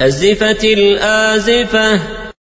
أزفت الآزفة.